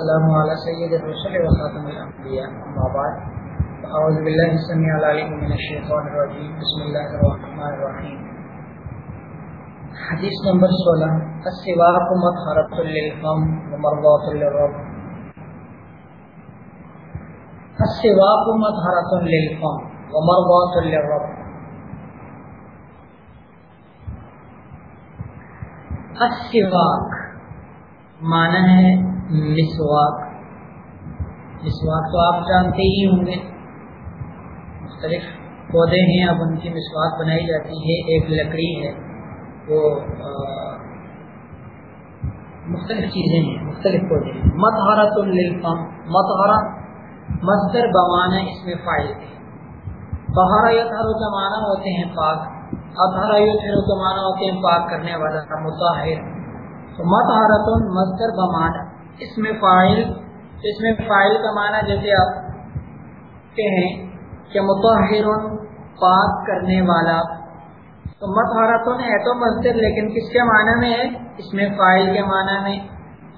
والسلام على سيد الرسل وخاتم الأنبياء. أما بعد أعوذ بالله السميع العليم من الشيطان الرجيم. بسم الله الرحمن الرحيم. حديث نمبر 16 السواق مطهرة للفم ومرضاة للرب. السواق مطهرة للفم ومرضاة للرب. السواق معنی ہے مسواک۔ مسواک تو آپ جانتے ہی ہوں گے۔ مختلف پودے ہیں، اب ان کی مسواک بنائی جاتی ہے۔ ایک لکڑی ہے۔ وہ مختلف چیزیں ہیں، مختلف پودے ہیں۔ متحرت الفم متحرا مصدر بمانا اس میں فائل ہے۔ بہارا یتھر کا معنی ہوتے ہیں پاک۔ اطہرا یتھر کا معنی ہوتے ہیں پاک کرنے والا متحر تو متحرت مصدر بمانا اس میں فائل اس میں فائل کا معنی جیسے آپ کہیں کہ متحر پاک کرنے والا۔ تو متحرتن ہے تو مصدر، لیکن کس کے معنی میں ہے؟ اس میں فائل کے معنی میں۔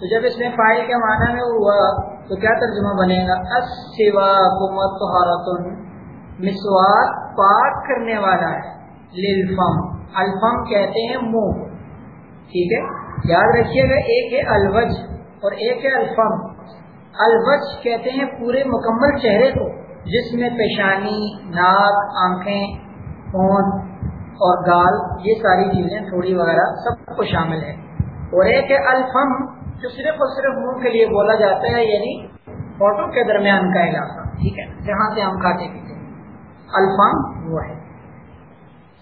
تو جب اس میں فائل کے معنی میں ہوا، تو کیا ترجمہ بنے گا؟ اسوا متحرتن مسواک پاک کرنے والا ہے۔ للفم، الفم کہتے ہیں منہ۔ ٹھیک ہے؟ یاد رکھیے گا، ایک ہے الوج اور ایک ہے الفم۔ الوج کہتے ہیں پورے مکمل چہرے کو، جس میں پیشانی، ناک، آنکھیں اونٹ اور گال، یہ ساری چیزیں، تھوڑی وغیرہ، سب کو شامل ہے اور ایک ہے الفم، جو صرف اور صرف منہ کے لیے بولا جاتا ہے یعنی فوٹو کے درمیان کا علاقہ۔ ٹھیک ہے، جہاں سے ہم کھاتے پیتے الفم وہ ہے۔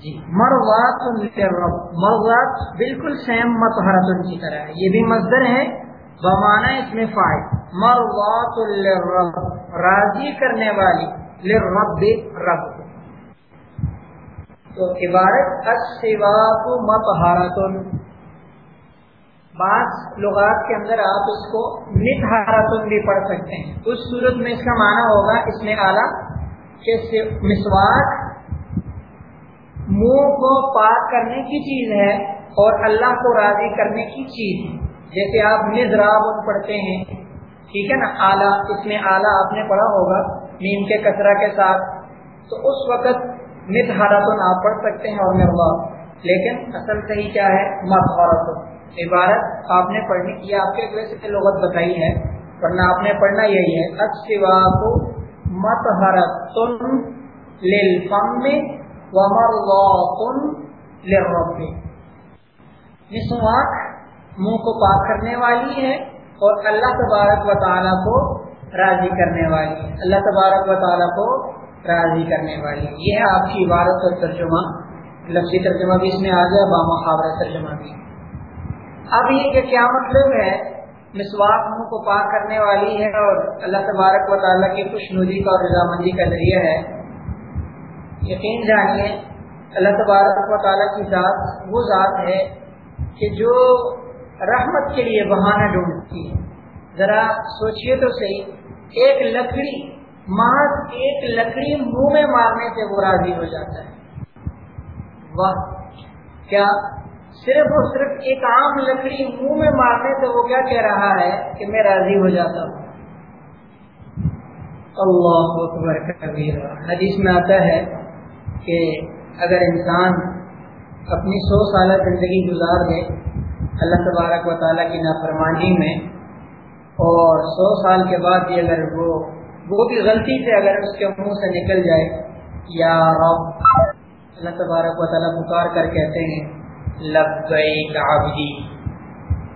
جی مروات مروات بالکل سیم متحرت کی طرح ہے۔ یہ بھی مزدر ہے بمانا اس میں فائد مروات راضی کرنے والی. لرب رب. تو عبارت السواق متحرت بعض لغات کے اندر آپ اس کو نتحرت بھی پڑھ سکتے ہیں. اس صورت میں اس کا معنی ہوگا اس میں اعلیٰ کہ مسواک منہ کو پاک کرنے کی چیز ہے اور اللہ کو راضی کرنے کی چیز جیسے آپ نظراب پڑھتے ہیں، ٹھیک ہے نا؟ اعلیٰ اس میں اعلیٰ آپ نے پڑھا ہوگا نیم کے کچرا کے ساتھ۔ تو اس وقت نت حراتن آپ پڑھ سکتے ہیں اور مرغا لیکن اصل صحیح کیا ہے؟ مت عبارت آپ نے پڑھنی کی آپ کے ویسے سے لغت بتائی ہے، ورنہ آپ نے پڑھنا یہی ہے۔ اکسوا کو مت حرتن للفم مسواک منہ کو پاک کرنے والی ہے اور اللہ تبارک و تعالیٰ کو راضی کرنے والی ہے۔ اللہ تبارک و تعالیٰ کو راضی کرنے والی ہے۔ یہ ہے آپ کی عبارت اور ترجمہ۔ لفظی ترجمہ بھی اس میں آ گیا بامحاورہ ترجمہ بھی۔ اب یہ کہ کیا مطلب ہے؟ مسواک منہ کو پاک کرنے والی ہے اور اللہ تبارک و تعالیٰ کی خوش ندی کا اور رضامندی کا ذریعہ ہے۔ یقین جانیے، اللہ تبارک و تعالیٰ کی ذات، وہ ذات ہے کہ جو رحمت کے لیے بہانہ ڈھونڈتی ہے۔ ذرا سوچئے تو صحیح، ایک لکڑی محض ایک لکڑی منہ میں مارنے سے وہ راضی ہو جاتا ہے۔ واہ، کیا صرف اور صرف ایک عام لکڑی منہ میں مارنے سے وہ کیا کہہ رہا ہے کہ میں راضی ہو جاتا ہوں؟ اللہ اکبر حدیث میں آتا ہے کہ اگر انسان اپنی سو سالہ زندگی گزار دے اللہ تبارک و تعالیٰ کی نافرمانی میں اور سو سال کے بعد بھی اگر وہ وہ بھی غلطی سے اگر اس کے منہ سے نکل جائے، یا رب، اللہ تبارک و تعالیٰ پکار کر کہتے ہیں لبئی عبدی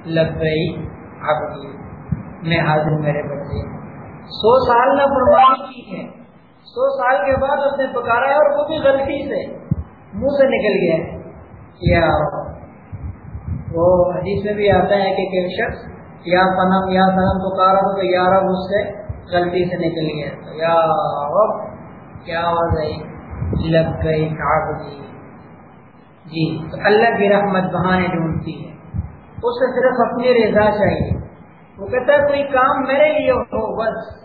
لبئی عبدی، میں حاضر میرے بچے سو سال نہ فرمانی کی ہے۔ سو سال کے بعد اس نے پکارا ہے اور وہ بھی غلطی سے منہ سے نکل گیا یا وہ حدیث میں بھی آتا ہے کہ کوئی شخص یا فنم یا فنم پکارا ہو تو یا رب اس سے غلطی سے نکل گیا تو یا رب، کیا ہو گئی لگ گئی کاغذی جی تو اللہ کی رحمت بہانے ڈھونڈتی ہے۔ اس سے صرف اپنی رضا چاہیے۔ وہ کہتا ہے، کوئی کام میرے لیے ہو، بس۔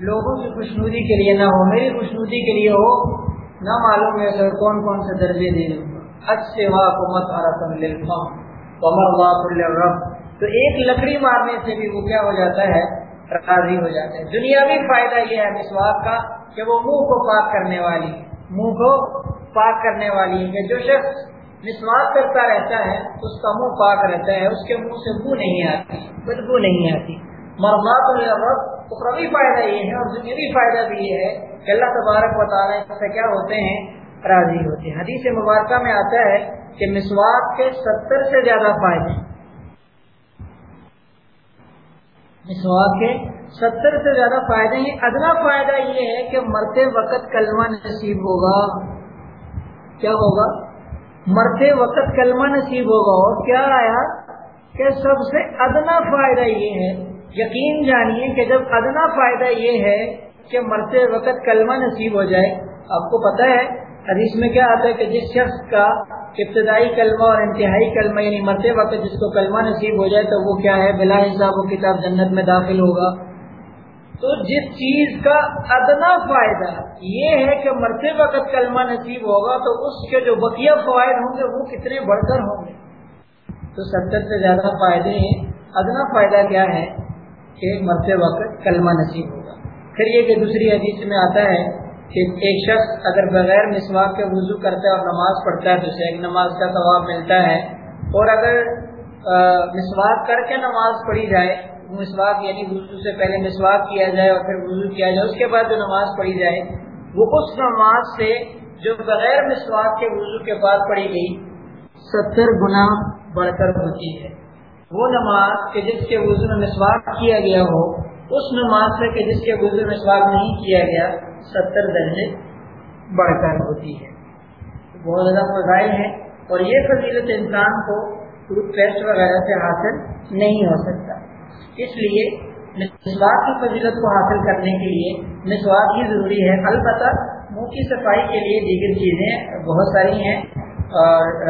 لوگوں کی خوشنودی کے لیے نہ ہو، میری خوشنودی کے لیے ہو۔ نہ معلوم ہے سر کون کون سے درجے دے دوں اچھے واقمت رب تو ایک لکڑی مارنے سے بھی وہ کیا ہو جاتا ہے؟ راضی ہو جاتے ہیں دنیاوی فائدہ یہ ہے مسواک کا کہ وہ منہ کو پاک کرنے والی، منہ کو پاک کرنے والی کہ جو شخص مسواک کرتا رہتا ہے، اس کا منہ پاک رہتا ہے، اس کے منہ سے بو نہیں آتی، بدبو نہیں آتی۔ مرمات اخروی فائدہ یہ ہے اور دنیاوی فائدہ بھی یہ ہے کہ اللہ تبارک و تعالیٰ سے کیا ہوتے ہیں؟ راضی ہوتے ہیں۔ حدیث مبارکہ میں آتا ہے کہ مسواک کے ستر سے زیادہ فائدے مسواک کے ستر سے زیادہ فائدے ہیں۔ ادنا فائدہ یہ ہے کہ مرتے وقت کلمہ نصیب ہوگا۔ کیا ہوگا؟ مرتے وقت کلمہ نصیب ہوگا۔ اور کیا آیا؟ کہ سب سے ادنا فائدہ یہ ہے۔ یقین جانیے کہ جب ادنا فائدہ یہ ہے کہ مرتے وقت کلمہ نصیب ہو جائے، آپ کو پتہ ہے حدیث میں کیا آتا ہے کہ جس شخص کا ابتدائی کلمہ اور انتہائی کلمہ یعنی مرتے وقت جس کو کلمہ نصیب ہو جائے تو وہ کیا ہے؟ بلا حساب وہ کتاب جنت میں داخل ہوگا۔ تو جس چیز کا ادنا فائدہ یہ ہے کہ مرتے وقت کلمہ نصیب ہوگا تو اس کے جو بقیہ فوائد ہوں گے وہ کتنے بڑھ کر ہوں گے۔ تو ستر سے زیادہ فائدے ہیں۔ ادنا فائدہ کیا ہے؟ کہ مرتے وقت کلمہ نصیب ہوگا۔ پھر یہ کہ دوسری حدیث میں آتا ہے کہ ایک شخص اگر بغیر مسواک کے وضو کرتا ہے اور نماز پڑھتا ہے تو اسے ایک نماز کا ثواب ملتا ہے، اور اگر مسواک کر کے نماز پڑھی جائے، مسواک یعنی وضو سے پہلے مسواک کیا جائے اور پھر وضو کیا جائے، اس کے بعد جو نماز پڑھی جائے، وہ اس نماز سے جو بغیر مسواک کے وضو کے بعد پڑھی گئی، ستر گنا بڑھ کر ہوتی ہے۔ وہ نماز کہ جس کے وضو میں مسواک کیا گیا ہو، اس نماز سے کہ جس کے وضو میں مسواک نہیں کیا گیا ستر درجے بڑھ کر ہوتی ہے۔ بہت زیادہ فضائل ہیں اور یہ فضیلت انسان کو ٹوتھ پیسٹ وغیرہ سے حاصل نہیں ہو سکتا۔ اس لیے مسواک کی فضیلت کو حاصل کرنے کے لیے مسواک ہی ضروری ہے۔ البتہ منہ کی صفائی کے لیے دیگر چیزیں بہت ساری ہیں اور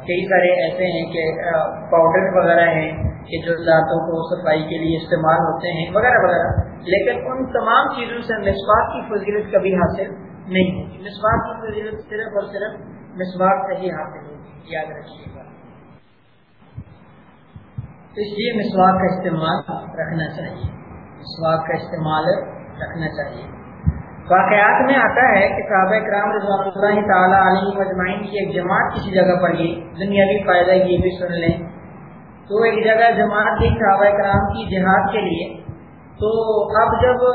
کئی سارے ایسے ہیں کہ پاؤڈر وغیرہ ہیں کہ جو دانتوں کو صفائی کے لیے استعمال ہوتے ہیں، وغیرہ وغیرہ۔ لیکن ان تمام چیزوں سے مسواک کی فضیلت کبھی حاصل نہیں ہوگی مسواک کی فضیلت صرف اور صرف مسواک سے ہی حاصل ہوگی یاد رکھیے۔ گا اس لیے مسواک کا استعمال رکھنا چاہیے۔ مسواک کا استعمال رکھنا چاہیے۔ واقعات میں آتا ہے کہ صحابہ کرام رضوان اللہ تعالیٰ علیہ مجمعین کی ایک جماعت کسی جگہ پر گئی دنیاوی فائدہ یہ بھی سن لیں۔ تو ایک جگہ جماعت تھی صحابہ کرام کی جہاد کے لیے، تو اب جب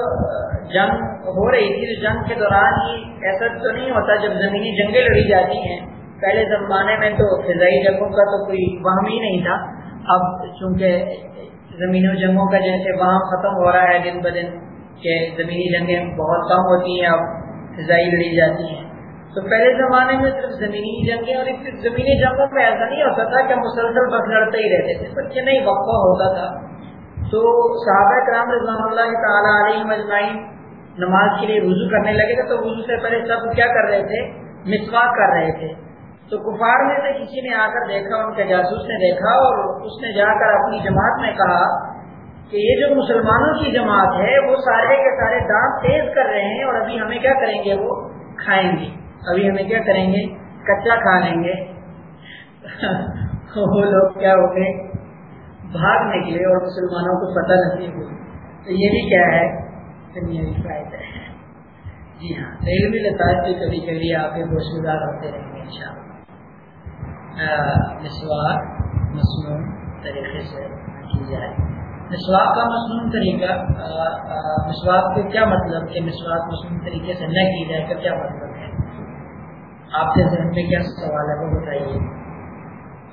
جنگ ہو رہی تھی، تو جنگ کے دوران ہی ایسا تو نہیں ہوتا جب زمینی جنگیں لڑی جاتی ہیں۔ پہلے زمانے میں تو فضائی جنگوں کا تو کوئی وہم ہی نہیں تھا۔ اب چونکہ زمینوں جنگوں کا جیسے وہاں ختم ہو رہا ہے دن بدن کہ زمینی جنگیں بہت کم ہوتی ہیں، اب فضائی لڑی جاتی ہیں۔ تو پہلے زمانے میں صرف زمینی جنگیں اور صرف زمینی جنگوں میں ایسا نہیں ہوتا تھا کہ مسلسل بس لڑتے ہی رہتے تھے بلکہ نہیں، وقفہ ہوتا تھا۔ تو صحابہ کرام رضوان اللہ تعالیٰ علیہ مجمعین نماز کے لیے رجوع کرنے لگے تھے، تو وضو سے پہلے سب کیا کر رہے تھے؟ مسواک کر رہے تھے۔ تو کفار میں سے کسی نے آ کر دیکھا، ان کے جاسوس نے دیکھا اور اس نے جا کر اپنی جماعت میں کہا کہ یہ جو مسلمانوں کی جماعت ہے، وہ سارے کے سارے دانت تیز کر رہے ہیں اور ابھی ہمیں کیا کریں گے؟ وہ کھائیں گے۔ ابھی ہمیں کیا کریں گے؟ کچا کھا لیں گے۔ وہ لوگ کیا ہو گئے؟ بھاگ نکلے اور مسلمانوں کو پتہ نہیں ہوئی۔ تو یہ بھی کیا ہے؟ فائدہ ہے۔ جی ہاں علمی لطاف بھی کبھی کبھی آپ کے گوشت گزار ہوتے رہیں گے ان شاء اللہ مسوار مصنوع طریقے سے کی جائے۔ مسواک کا مصنوع طریقہ مسواک کے کیا مطلب کہ مسواک مصنوع طریقے سے نہ کی جائے، کا کیا مطلب ہے؟ آپ کے ذہن میں کیا سوال ہے؟ وہ بتائیے۔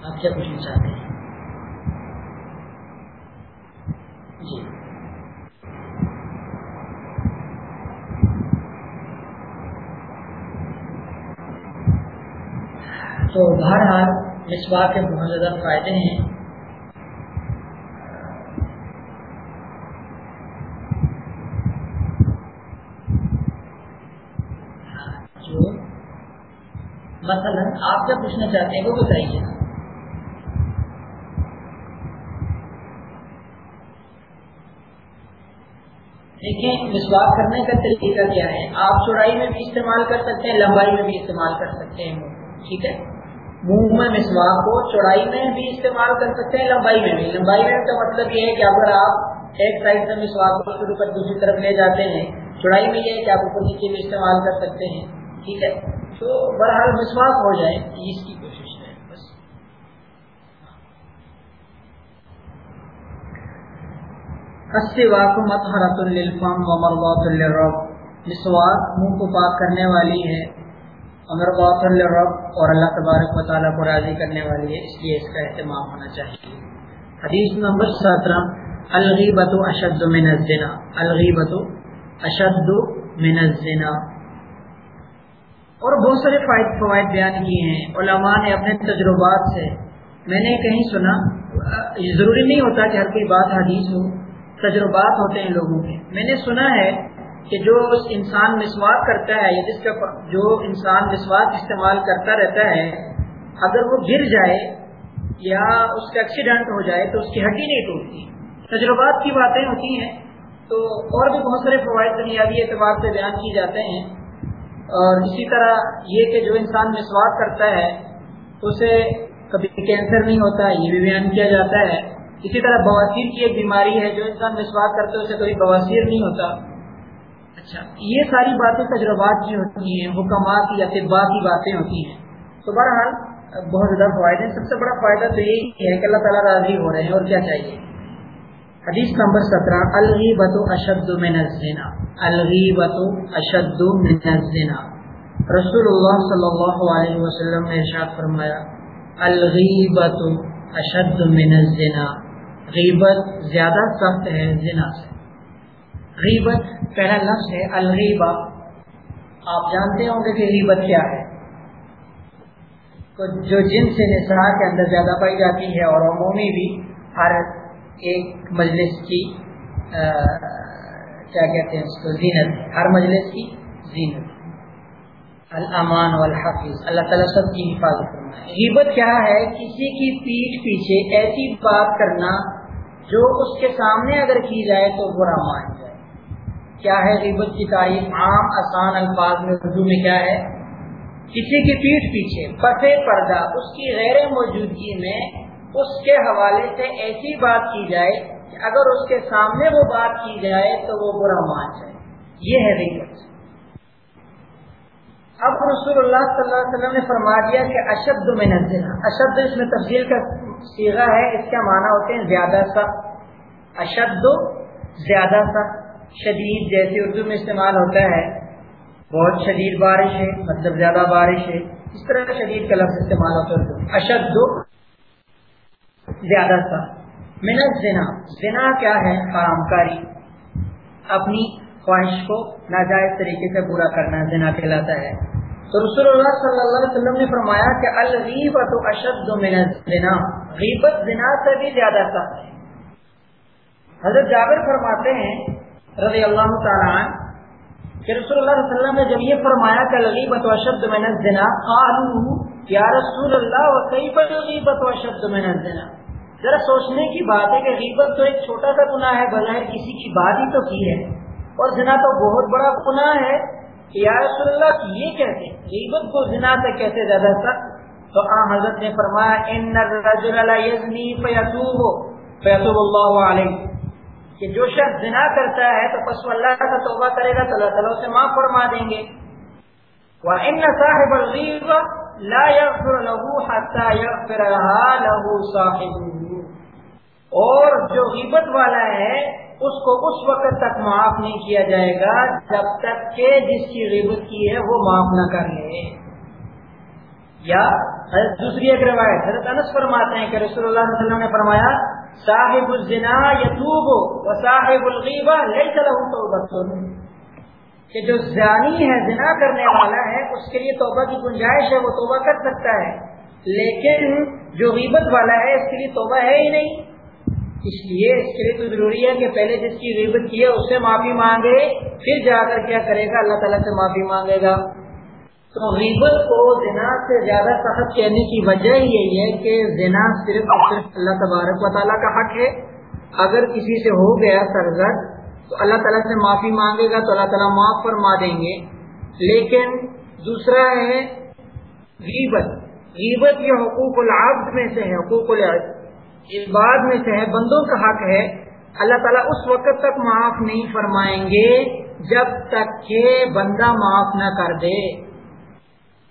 آپ کیا پوچھنا چاہتے ہیں؟ جی۔ تو بہرحال مسواک کے بہت زیادہ فائدے ہیں۔ مثلا آپ کیا پوچھنا چاہتے ہیں وہ بتائیے دیکھیں، مسواک کرنے کا طریقہ کیا ہے؟ آپ چوڑائی میں بھی استعمال کر سکتے ہیں، لمبائی میں بھی استعمال کر سکتے ہیں۔ ٹھیک ہے؟ منہ میں مسواک کو چوڑائی میں بھی استعمال کر سکتے ہیں، لمبائی میں بھی۔ لمبائی میں کا مطلب یہ ہے کہ اگر آپ ایک سائڈ سے مسواک کو شروع کر دوسری طرف لے جاتے ہیں چڑائی میں یہ ہے کہ آپ اوپر نیچے بھی استعمال کر سکتے ہیں۔ ٹھیک ہے؟ تو بہرحال مسواک ہو جائے اس کی کوشش ہے بس۔ السواک مطہرۃ للفم ومرضات للرب۔ مسواک منہ کو پاک کرنے والی ہے امرضات للرب اور اللہ تبارک و تعالیٰ کو راضی کرنے والی ہے، اس لیے اس کا اہتمام ہونا چاہیے۔ حدیث نمبر سترہ۔ الغیبت اشد من الزنا۔ الغیبت اشد من الزنا۔ اور بہت سارے فوائد بیان کیے ہیں۔ علماء نے اپنے تجربات سے، میں نے کہیں سنا ضروری نہیں ہوتا کہ ہر کوئی بات حدیث ہو، تجربات ہوتے ہیں لوگوں کے۔ میں نے سنا ہے کہ جو انسان مسواک کرتا ہے، یا جس کا جو انسان مسواک استعمال کرتا رہتا ہے، اگر وہ گر جائے یا اس کا ایکسیڈنٹ ہو جائے، تو اس کی ہڈی نہیں ٹوٹتی۔ تجربات کی باتیں ہوتی ہیں۔ تو اور بھی بہت سارے فوائد دنیاوی اعتبار سے بیان کیے جاتے ہیں۔ اور اسی طرح یہ کہ جو انسان مسواک کرتا ہے، اسے کبھی کینسر نہیں ہوتا، یہ بھی بیان کیا جاتا ہے۔ اسی طرح بواسیر کی ایک بیماری ہے، جو انسان مسواک کرتا ہے، اسے کبھی بواسیر نہیں ہوتا۔ اچھا یہ ساری باتیں تجربات کی ہوتی ہیں حکمات یا طبا کی باتیں ہوتی ہیں۔ تو بہرحال، بہت زیادہ فوائد ہیں۔ سب سے بڑا فائدہ تو یہی ہے کہ اللہ تعالیٰ راضی ہو رہے ہیں، اور کیا چاہیے؟ حدیث نمبر سترہ الغیبت اشد من الزنا الغیبت اشد من الزنا۔ رسول اللہ صلی اللہ علیہ وسلم نے ارشاد فرمایا الغیبت اشد من الزنا۔ غیبت زیادہ سخت ہے زنا سے۔ غیبت پہلا لفظ ہے الغیبہ۔ آپ جانتے ہوں گے کہ غیبت کیا ہے۔ جو جن سے نسا کے اندر زیادہ پائی جاتی ہے اور عمومی بھی ہر ایک مجلس کی کیا کہتے ہیں اس کو، زینت، ہر مجلس کی زینت۔ الامان والحفظ اللہ تعالیٰ سب کی حفاظت کرنا غیبت کیا ہے؟ کسی کی پیٹھ پیچھے ایسی بات کرنا جو اس کے سامنے اگر کی جائے تو برا مان جائے۔ کیا ہے غیبت کی تعریف؟ عام، آسان الفاظ میں، اردو میں کیا ہے؟ کسی کی پیٹھ پیچھے پسے پردہ، اس کی غیر موجودگی میں اس کے حوالے سے ایسی بات کی جائے کہ اگر اس کے سامنے وہ بات کی جائے تو وہ برا مان جائے۔ یہ ہے ریت اب رسول اللہ صلی اللہ علیہ وسلم نے فرما دیا کہ اشد میں نزلہ اشد اس میں تفصیل کا سیگا ہے، اس کا معنی ہوتے ہیں زیادہ سخت اشد زیادہ سخت شدید جیسے اردو میں استعمال ہوتا ہے۔ بہت شدید بارش ہے مطلب زیادہ بارش ہے۔ اس طرح کا شدید کا لفظ استعمال ہوتا ہے۔ اشد زیادہ سا۔ منت زنا زنا کیا ہے؟ حرام کاری اپنی خواہش کو ناجائز طریقے سے پورا کرنا زنا کہلاتا ہے۔ تو رسول اللہ صلی اللہ علیہ وسلم نے فرمایا کہ الغیبت اشد من الزنا۔ غیبت زنا سے بھی زیادہ سخت ہے۔ حضرت جابر فرماتے ہیں رضی اللہ تعالیٰ کہ رسول اللہ صلی اللہ علیہ وسلم نے جب یہ فرمایا کہ غیبت و شبد میں نزنا قالو یا رسول اللہ، و کیفت غیبت و شبد میں نزنا ذرا سوچنے کی بات ہے کہ غیبت تو ایک چھوٹا سا گناہ ہے، بظاہر کسی کی بات ہی تو کی ہے۔ اور زنا تو بہت بڑا گناہ ہے کہ یا رسول اللہ یہ کہتے غیبت کو زنا سے کہتے زیادہ سخت۔ تو آ، حضرت نے فرمایا، ان الرجل لا یزنی فیتوب فیتوب اللہ علیہ۔ کہ جو شخص زنا کرتا ہے، تو پس اللہ کا توبہ کرے گا، تو اللہ تعالیٰ اسے معاف فرما دیں گے۔ وَإِنَّ صَاحِبَ الْغِيبَ لَا يَغْفِرُ لَهُ حَتَّى يَغْفِرَ لَهَا لَهُ صَاحِبُهُ. اور جو غیبت والا ہے، اس کو اس وقت تک معاف نہیں کیا جائے گا جب تک کہ جس کی غیبت کی ہے وہ معاف نہ کر لے۔ یا دوسری ایک روایت، حضرت انس فرماتے ہیں کہ رسول اللہ صلی اللہ علیہ وسلم نے فرمایا، صاحب الزنا یتوب و صاحب الغیبہ لیس له توبہ کہ جو زانی ہے، زنا کرنے والا ہے، اس کے لیے توبہ کی گنجائش ہے، وہ توبہ کر سکتا ہے۔ لیکن جو غیبت والا ہے، اس کے لیے توبہ ہے ہی نہیں۔ اس لیے اس کے لیے تو ضروری ہے کہ پہلے جس کی غیبت کی ہے، اس سے معافی مانگے، پھر جا کر کیا کرے گا؟ اللہ تعالیٰ سے معافی مانگے گا۔ تو غیبت کو زنا سے زیادہ سخت کہنے کی وجہ یہی ہے کہ زنا صرف اور صرف اللہ تبارک و تعالیٰ کا حق ہے۔ اگر کسی سے ہو گیا سرزد تو اللہ تعالیٰ سے معافی مانگے گا تو اللہ تعالیٰ معاف فرما دیں گے۔ لیکن دوسرا ہے غیبت۔ غیبت یہ حقوق العبد میں سے ہے، حقوق العبد۔ اس بات میں سے ہے، بندوں کا حق ہے۔ اللہ تعالیٰ اس وقت تک معاف نہیں فرمائیں گے جب تک کہ بندہ معاف نہ کر دے۔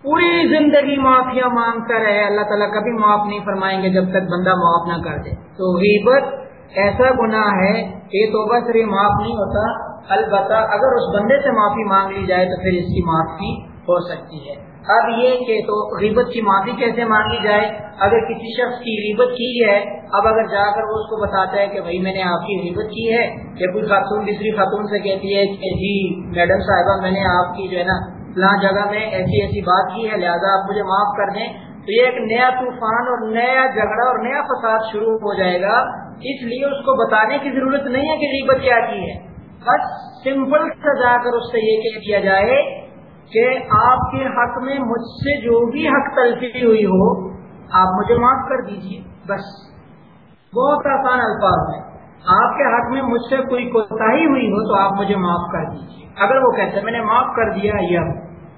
پوری زندگی معافیا مانگتا رہے، اللہ تعالیٰ کبھی معاف نہیں فرمائیں گے جب تک بندہ معاف نہ کر دے۔ تو غیبت ایسا گناہ ہے کہ توبہ صرف معاف نہیں ہوتا۔ البتہ اگر اس بندے سے معافی مانگ لی جائے تو پھر اس کی معافی ہو سکتی ہے۔ اب یہ کہ تو غیبت کی معافی کیسے مانگی جائے؟ اگر کسی شخص کی غیبت کی ہے، اب اگر جا کر وہ اس کو بتاتا ہے کہ بھائی میں نے آپ کی غیبت کی ہے، کہ کوئی خاتون دوسری خاتون سے کہتی ہے کہ جی میڈم صاحبہ میں نے آپ کی جو ہے نا فلاں جگہ میں ایسی ایسی بات کی ہے، لہٰذا آپ مجھے معاف کر دیں۔ تو یہ ایک نیا طوفان اور نیا جھگڑا اور نیا فساد شروع ہو جائے گا۔ اس لیے اس کو بتانے کی ضرورت نہیں ہے کہ غیبت کیا کی ہے۔ بس سمپل سے جا کر اس سے یہ کہہ دیا جائے کہ آپ کے حق میں مجھ سے جو بھی حق تلفی ہوئی ہو، آپ مجھے معاف کر دیجیے بس۔ بہت آسان الفاظ ہے آپ کے حق میں مجھ سے کوئی کوتا ہوئی ہو تو آپ مجھے معاف کر دیجیے اگر وہ کہتے میں نے معاف کر دیا یہ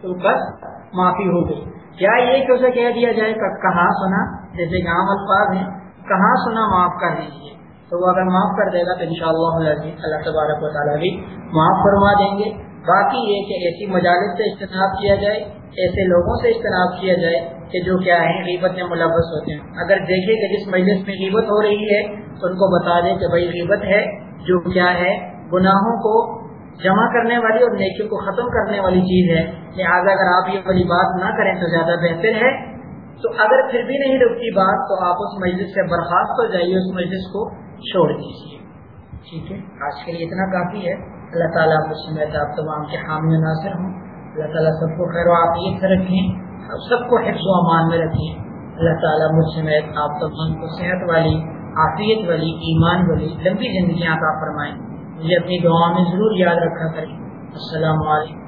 تو بس معافی ہو گئی۔ کیا یہ کہ اسے کہہ دیا جائے؟ کہاں سنا۔ جیسے عام الفاظ ہیں۔ کہاں سنا معاف کر دیجیے تو وہ اگر معاف کر دے گا تو ان شاء اللہ اللہ تبارک و تعالیٰ بھی معاف فرما دیں گے۔ باقی یہ کہ ایسی مجالس سے اجتناب کیا جائے، ایسے لوگوں سے اجتناب کیا جائے کہ جو کیا ہے، غیبت میں ملوث ہوتے ہیں۔ اگر دیکھے کہ جس مجلس میں غیبت ہو رہی ہے، تو ان کو بتا دیں کہ بھائی غیبت ہے، جو کیا ہے، گناہوں کو جمع کرنے والی اور نیکیوں کو ختم کرنے والی چیز ہے۔ لہٰذا اگر آپ یہ والی بات نہ کریں تو زیادہ بہتر ہے۔ تو اگر پھر بھی نہیں رکتی بات، تو آپ اس مجلس سے برخاست ہو جائیے، اس مجلس کو چھوڑ دیجیے۔ ٹھیک ہے؟ آج کے لیے اتنا کافی ہے۔ اللہ تعالیٰ آپ سمیت آپ تمام کے حامی ناصر ہوں۔ اللہ تعالیٰ سب کو خیر و عافیت سے رکھیں سب کو حفظ و امان میں رکھیں۔ اللہ تعالیٰ مجھ سمیت آپ تمام کو صحت والی، عافیت والی، ایمان والی لمبی زندگیاں عطا فرمائیں مجھے اپنی دعا میں ضرور یاد رکھا کریں۔ السلام علیکم۔